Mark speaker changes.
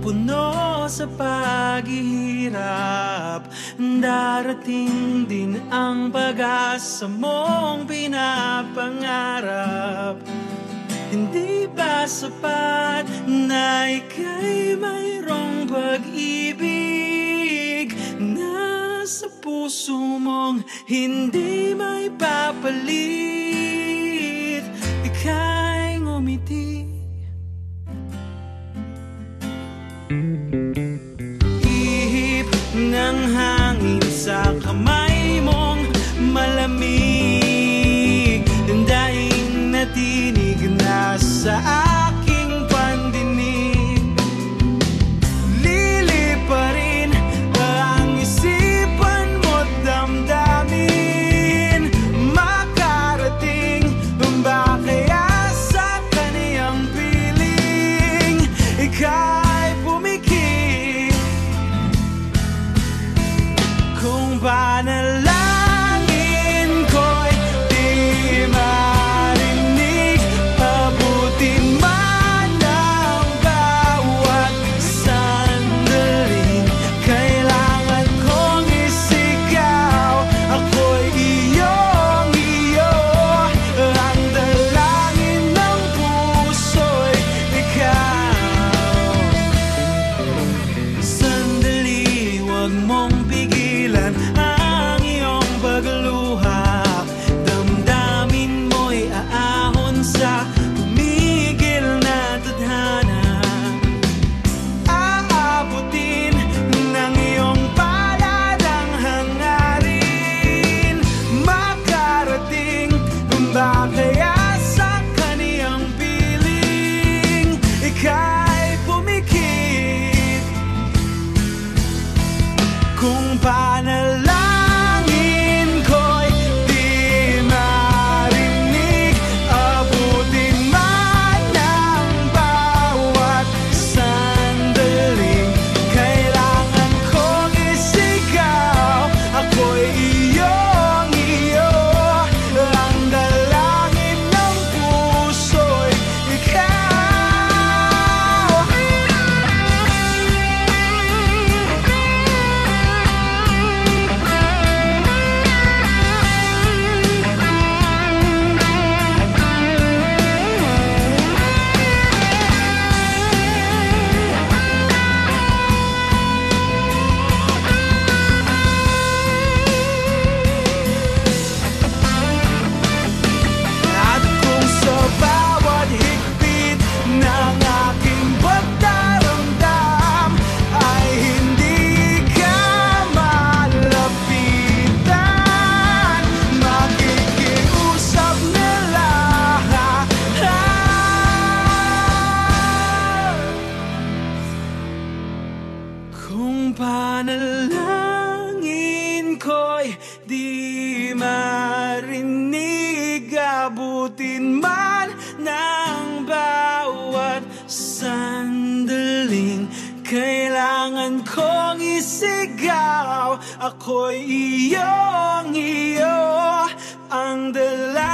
Speaker 1: puno sa paghihirap. Darating din ang pag-asa mong pinapangarap. Hindi ba sapat na ika'y mayroong pag-ibig? Na sa puso mong hindi may papalit by. Kung panalangin ko'y di marinig Abutin man ng bawat sandaling Kailangan kong isigaw Ako'y iyong iyo Ang dala